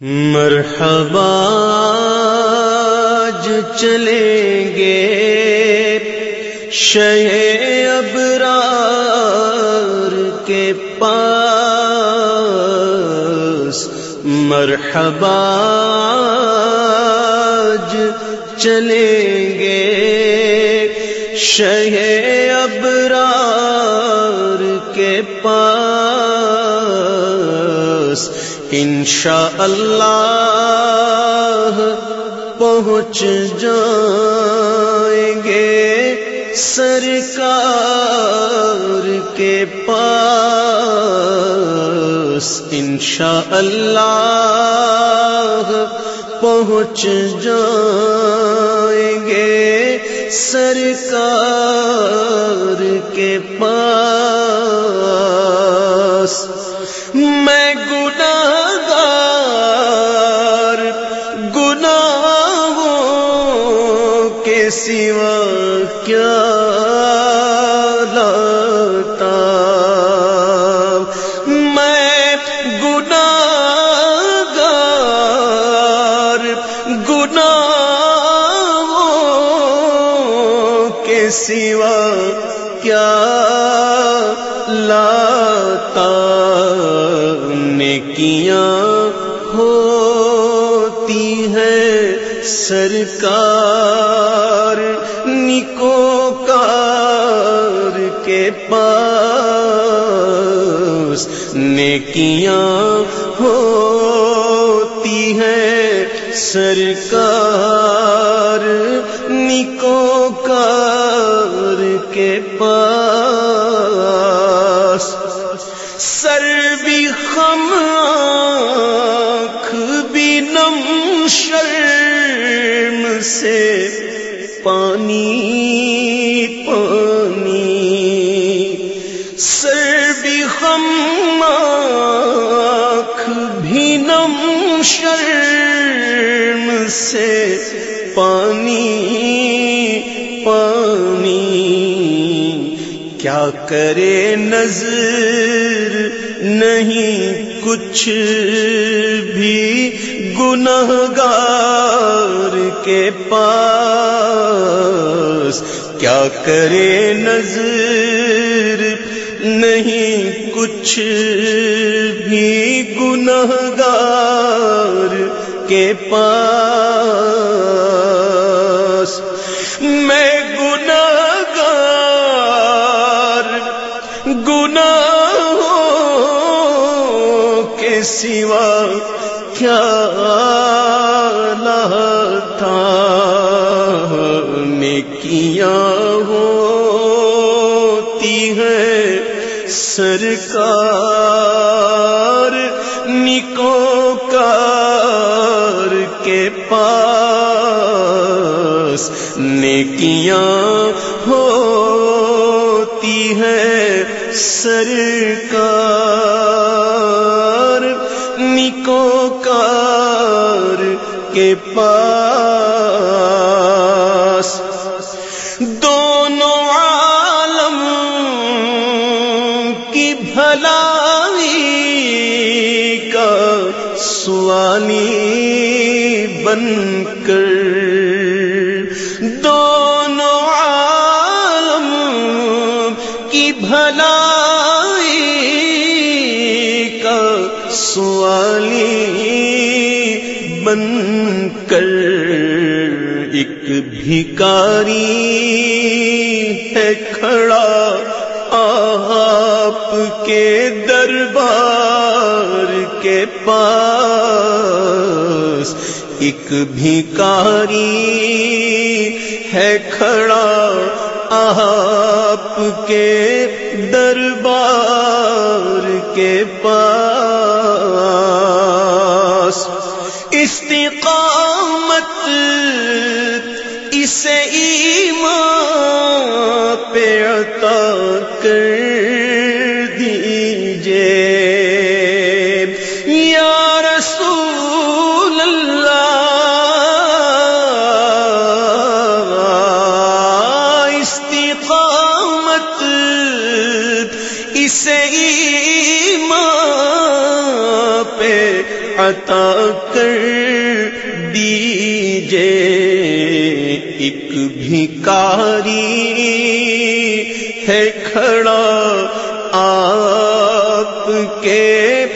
مرحبا جو چلیں گے شہ ابرار کے پاس۔ مرحبا جو چلیں گے شہ ابرار کے پاس۔ انشاء اللہ پہنچ جائیں گے سرکار کے پاس۔ انشاء اللہ پہنچ جائیں گے سرکار کے پاس۔ سوا کیا لاتا؟ میں گناہگار گناہوں کے سوا کیا لاتا؟ نیکیاں ہوتی ہیں سرکار پاس نیکیاں ہوتی ہیں سرکار نکوکار کے پاس سر بھی خم، آنکھ بھی نم، شرم سے پانی پانی سر بھی خم آنکھ بھی نم شرم سے پانی پانی۔ کیا کرے نظر؟ نہیں کچھ بھی۔ گنہگار کے پاس کیا کرے نظر؟ نہیں کچھ بھی گنہگار کے پاس۔ میں گناہگار گناہوں کے سوا کیا لاتا۔ نیکیاں ہوتی ہیں سرکار نکوکار کے پاس نیکیاں ہوتی ہیں سرکار نکوکار کے پاس کا سوالی بن کر۔ دونوں عالم کی بھلائی کا سوالی بن کر۔ ایک بھکاری ہے کھڑا آپ کے دربار کے پاس ایک بھکاری ہے کھڑا، آپ کے دربار کے پاس۔ استقامت اسے ایمان پہ عطا کر دیجے ایک بھکاری ہے کھڑا آپ کے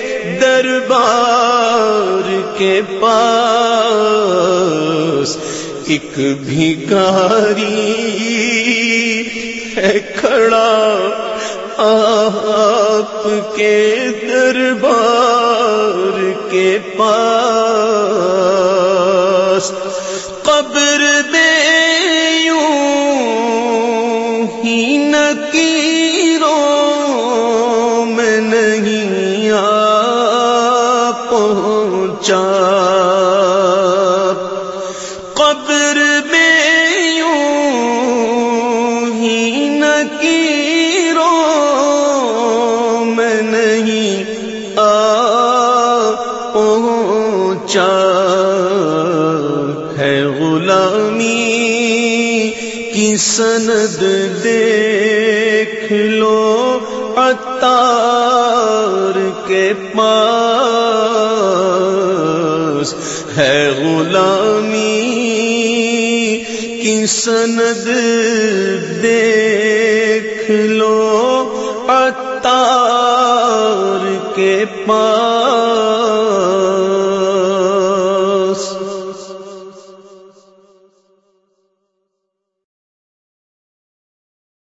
دربار کے پاس۔ ایک بھکاری ہے کھڑا آپ کے دربار کے پاس قبر دے یوں ہی نکیروں میں نہیں آ پہنچا قبر پہنچا ہے غلامی کی سند دیکھ لو عطار کے پاس ہے غلامی کی سند دیکھ لو عطار کے پاس